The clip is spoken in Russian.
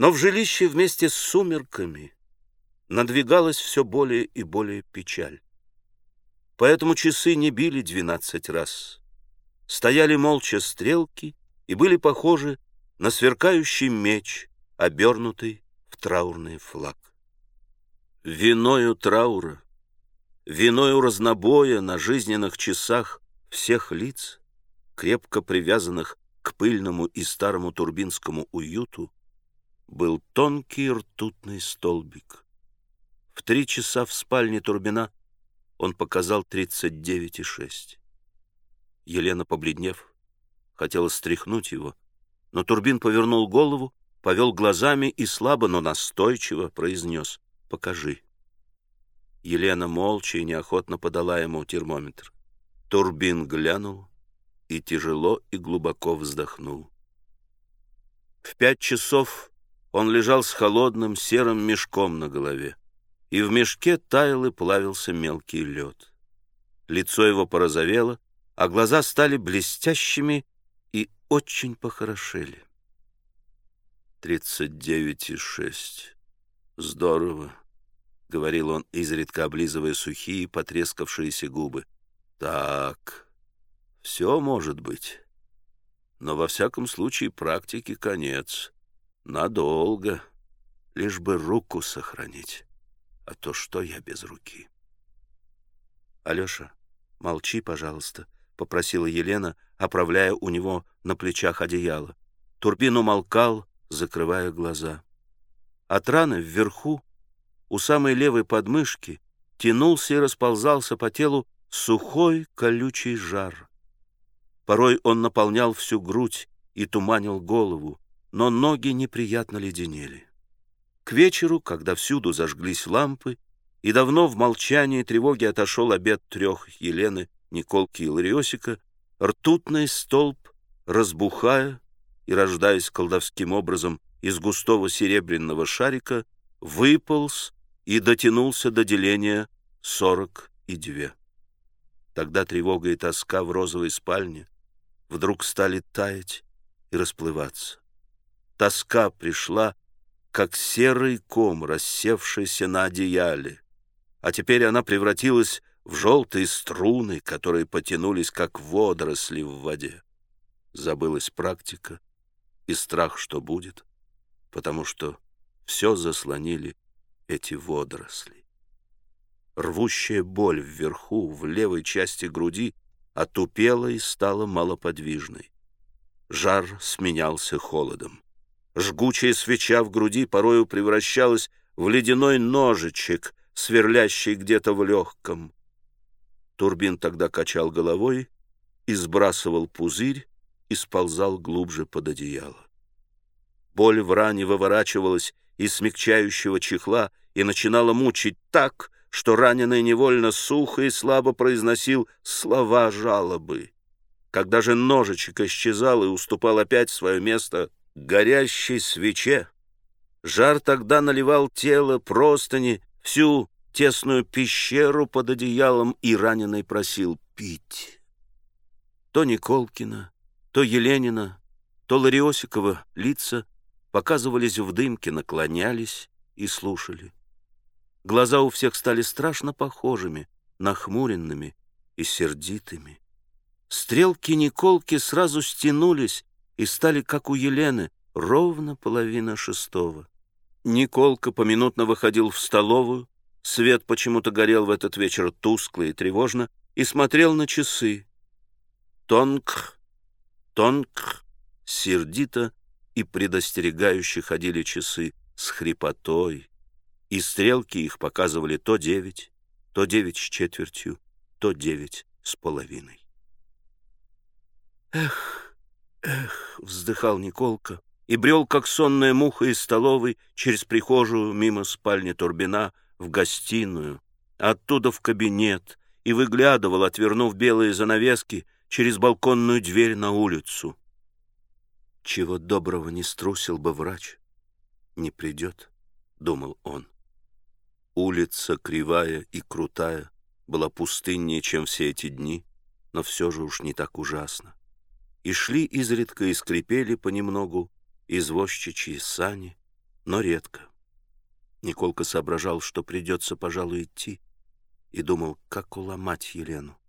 Но в жилище вместе с сумерками надвигалась все более и более печаль. Поэтому часы не били двенадцать раз. Стояли молча стрелки и были похожи на сверкающий меч, обернутый в траурный флаг. Виною траура, виною разнобоя на жизненных часах всех лиц, крепко привязанных к пыльному и старому турбинскому уюту, был тонкий ртутный столбик. В три часа в спальне Турбина он показал 39,6. Елена, побледнев, хотела стряхнуть его, но Турбин повернул голову, повел глазами и слабо, но настойчиво произнес «Покажи». Елена молча и неохотно подала ему термометр. Турбин глянул и тяжело и глубоко вздохнул. В пять часов он лежал с холодным серым мешком на голове, и в мешке таял и плавился мелкий лед. Лицо его порозовело, а глаза стали блестящими и очень похорошели. «Тридцать девять и шесть. Здорово», — говорил он, изредка облизывая сухие, потрескавшиеся губы. «Так, все может быть. Но во всяком случае практике конец. Надолго. Лишь бы руку сохранить. А то что я без руки?» «Алеша, молчи, пожалуйста», — попросила Елена, оправляя у него на плечах одеяло. Турбин умолкал, закрывая глаза. От раны вверху, у самой левой подмышки, тянулся и расползался по телу сухой колючий жар. Порой он наполнял всю грудь и туманил голову, но ноги неприятно леденели. К вечеру, когда всюду зажглись лампы, и давно в молчании тревоги отошел обед трех Елены, Николки и Лариосика, ртутный столб, разбухая и рождаясь колдовским образом из густого серебряного шарика, выполз и дотянулся до деления сорок и две. Тогда тревога и тоска в розовой спальне вдруг стали таять и расплываться. Тоска пришла, как серый ком, рассевшийся на одеяле, а теперь она превратилась в желтые струны, которые потянулись, как водоросли в воде. Забылась практика и страх, что будет, потому что все заслонили эти водоросли. Рвущая боль вверху, в левой части груди, отупела и стала малоподвижной. Жар сменялся холодом. Жгучая свеча в груди порою превращалась в ледяной ножичек, сверлящий где-то в легком. Турбин тогда качал головой и сбрасывал пузырь и сползал глубже под одеяло. Боль в ране выворачивалась из смягчающего чехла и начинала мучить так, что раненый невольно сухо и слабо произносил слова жалобы. Когда же ножичек исчезал и уступал опять свое место горящей свече, жар тогда наливал тело, простыни, всю тесную пещеру под одеялом и раненый просил пить. То Николкина, то Еленина, то Лариосикова лица показывались в дымке, наклонялись и слушали. Глаза у всех стали страшно похожими, нахмуренными и сердитыми. Стрелки Николки сразу стянулись и стали, как у Елены, ровно половина шестого. Николка поминутно выходил в столовую, свет почему-то горел в этот вечер тускло и тревожно, и смотрел на часы. Тонк, тонк, сердито и предостерегающе ходили часы с хрипотой, и стрелки их показывали то девять, то девять с четвертью, то девять с половиной. «Эх, эх!» — вздыхал Николка и брел, как сонная муха из столовой, через прихожую мимо спальни Турбина в гостиную, оттуда в кабинет, и выглядывал, отвернув белые занавески, через балконную дверь на улицу. Чего доброго не струсил бы врач. Не придет, — думал он. Улица, кривая и крутая, была пустыннее, чем все эти дни, но все же уж не так ужасно. И шли изредка и скрипели понемногу извозчичьи сани, но редко. Николка соображал, что придется, пожалуй, идти, и думал, как уломать Елену.